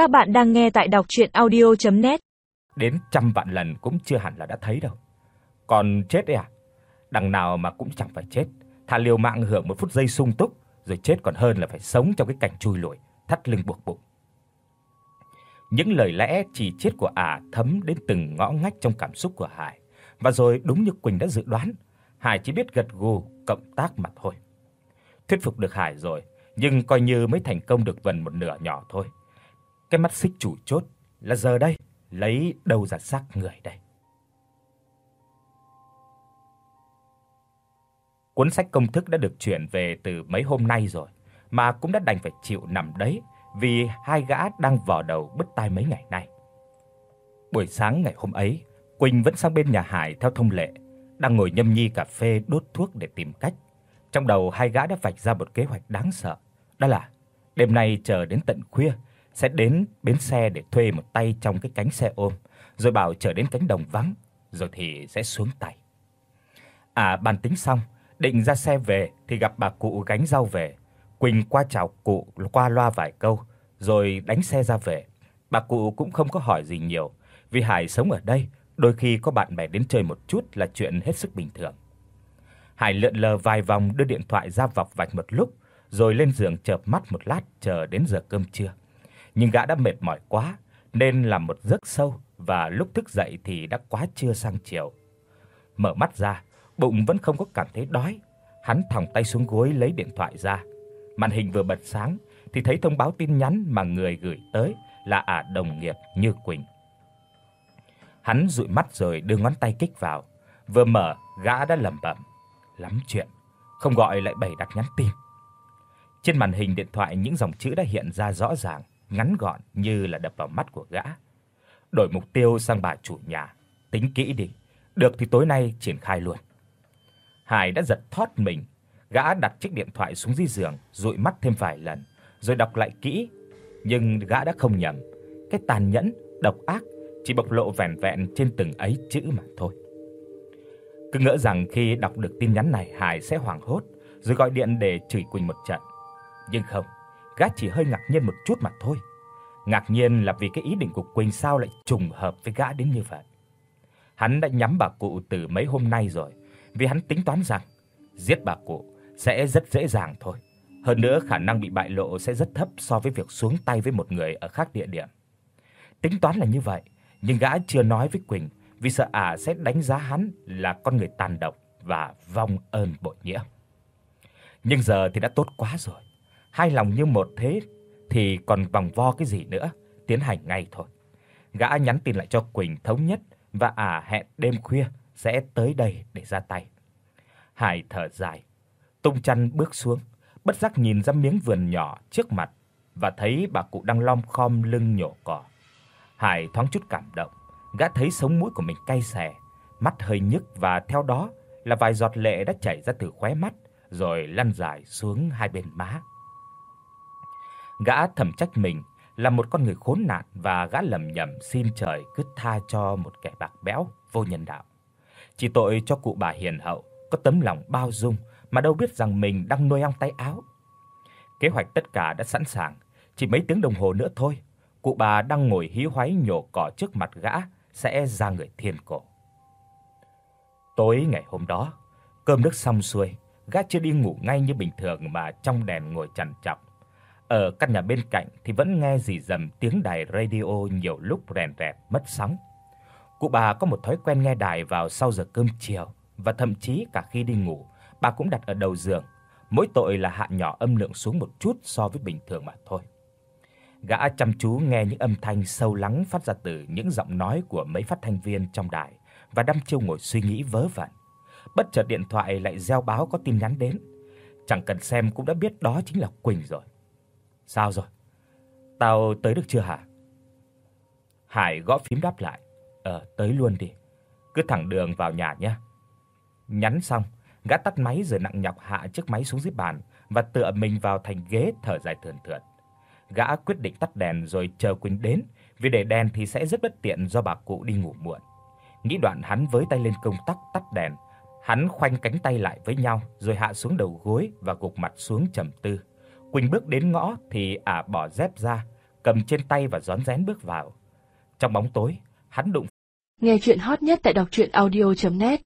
Các bạn đang nghe tại đọc audio net Đến trăm vạn lần cũng chưa hẳn là đã thấy đâu. Còn chết đấy à? Đằng nào mà cũng chẳng phải chết, thà liều mạng hưởng một phút giây sung túc rồi chết còn hơn là phải sống trong cái cảnh chui lủi, thắt lưng buộc bụng. Những lời lẽ chỉ chết của ả thấm đến từng ngõ ngách trong cảm xúc của Hải, và rồi đúng như Quỳnh đã dự đoán, Hải chỉ biết gật gù cộng tác mà thôi. Thuyết phục được Hải rồi, nhưng coi như mới thành công được gần một nửa nhỏ thôi. Cái mắt xích chủ chốt là giờ đây lấy đầu ra xác người đây. Cuốn sách công thức đã được chuyển về từ mấy hôm nay rồi, mà cũng đã đành phải chịu nằm đấy vì hai gã đang vò đầu bứt tai mấy ngày nay. Buổi sáng ngày hôm ấy, Quỳnh vẫn sang bên nhà Hải theo thông lệ, đang ngồi nhâm nhi cà phê đốt thuốc để tìm cách. Trong đầu hai gã đã vạch ra một kế hoạch đáng sợ, đó là đêm nay chờ đến tận khuya sẽ đến bến xe để thuê một tay trong cái cánh xe ôm, rồi bảo chở đến cánh đồng vắng, rồi thì sẽ xuống tay. À bàn tính xong, định ra xe về thì gặp bà cụ gánh rau về. Quỳnh qua chào cụ qua loa vài câu, rồi đánh xe ra về. Bà cụ cũng không có hỏi gì nhiều, vì Hải sống ở đây, đôi khi có bạn bè đến chơi một chút là chuyện hết sức bình thường. Hải lượn lờ vài vòng đưa điện thoại ra vọc vạch một lúc, rồi lên giường chợp mắt một lát chờ đến giờ cơm trưa. Nhưng gã đã mệt mỏi quá nên làm một giấc sâu và lúc thức dậy thì đã quá trưa sang chiều. Mở mắt ra, bụng vẫn không có cảm thấy đói. Hắn thòng tay xuống gối lấy điện thoại ra. Màn hình vừa bật sáng thì thấy thông báo tin nhắn mà người gửi tới là ả đồng nghiệp Như Quỳnh. Hắn dụi mắt rồi đưa ngón tay kích vào, vừa mở, gã đã lẩm bẩm, lắm chuyện, không gọi lại bảy đặt nhắn tin. Trên màn hình điện thoại những dòng chữ đã hiện ra rõ ràng, ngắn gọn như là đập vào mắt của gã. Đổi mục tiêu sang bà chủ nhà, tính kỹ đi, được thì tối nay triển khai luôn. Hải đã giật thót mình, gã đặt chiếc điện thoại xuống dưới giường, dụi mắt thêm vài lần, rồi đọc lại kỹ, nhưng gã đã không nhầm, cái tàn nhẫn, độc ác chỉ bộc lộ vẻn vẹn trên từng ấy chữ mà thôi. Cứ ngỡ rằng khi đọc được tin nhắn này Hải sẽ hoảng hốt, rồi gọi điện để chửi Quỳnh một trận. Nhưng không, gã chỉ hơi ngạc nhiên một chút mà thôi. Ngạc nhiên là vì cái ý định của Quỳnh sao lại trùng hợp với gã đến như vậy. Hắn đã nhắm bà cụ từ mấy hôm nay rồi, vì hắn tính toán rằng giết bà cụ sẽ rất dễ dàng thôi. Hơn nữa khả năng bị bại lộ sẽ rất thấp so với việc xuống tay với một người ở khác địa điểm. Tính toán là như vậy, nhưng gã chưa nói với Quỳnh vì sợ ả sẽ đánh giá hắn là con người tàn độc và vong ơn bội nghĩa. Nhưng giờ thì đã tốt quá rồi. Hai lòng như một thế thì còn vòng vo cái gì nữa, tiến hành ngay thôi. Gã nhắn tin lại cho Quỳnh thống nhất và ả hẹn đêm khuya sẽ tới đây để ra tay. Hải thở dài, tung chăn bước xuống, bất giác nhìn ra miếng vườn nhỏ trước mặt và thấy bà cụ đang lom khom lưng nhổ cỏ. Hải thoáng chút cảm động, gã thấy sống mũi của mình cay xè, mắt hơi nhức và theo đó là vài giọt lệ đã chảy ra từ khóe mắt rồi lăn dài xuống hai bên má. Gã thầm trách mình là một con người khốn nạn và gã lầm nhầm xin trời cứ tha cho một kẻ bạc bẽo vô nhân đạo. Chỉ tội cho cụ bà hiền hậu có tấm lòng bao dung mà đâu biết rằng mình đang nuôi ong tay áo. Kế hoạch tất cả đã sẵn sàng, chỉ mấy tiếng đồng hồ nữa thôi, cụ bà đang ngồi hí hoáy nhổ cỏ trước mặt gã sẽ ra người thiên cổ. Tối ngày hôm đó, cơm nước xong xuôi, gã chưa đi ngủ ngay như bình thường mà trong đèn ngồi chằn chọc. Ở căn nhà bên cạnh thì vẫn nghe rì rầm tiếng đài radio nhiều lúc rèn rẹt mất sóng. Cụ bà có một thói quen nghe đài vào sau giờ cơm chiều và thậm chí cả khi đi ngủ, bà cũng đặt ở đầu giường, mỗi tội là hạ nhỏ âm lượng xuống một chút so với bình thường mà thôi. Gã chăm chú nghe những âm thanh sâu lắng phát ra từ những giọng nói của mấy phát thanh viên trong đài và đăm chiêu ngồi suy nghĩ vớ vẩn. Bất chợt điện thoại lại reo báo có tin nhắn đến. Chẳng cần xem cũng đã biết đó chính là Quỳnh rồi. Sao rồi? Tao tới được chưa hả? Hải gõ phím đáp lại. Ờ, tới luôn đi. Cứ thẳng đường vào nhà nhé. Nhắn xong, gã tắt máy rồi nặng nhọc hạ chiếc máy xuống dưới bàn và tựa mình vào thành ghế thở dài thườn thượt. Gã quyết định tắt đèn rồi chờ Quỳnh đến, vì để đèn thì sẽ rất bất tiện do bà cụ đi ngủ muộn. Nghĩ đoạn hắn với tay lên công tắc tắt đèn, hắn khoanh cánh tay lại với nhau rồi hạ xuống đầu gối và gục mặt xuống trầm tư. Quỳnh bước đến ngõ thì ả bỏ dép ra, cầm trên tay và rón rén bước vào. Trong bóng tối, hắn đụng Nghe truyện hot nhất tại doctruyenaudio.net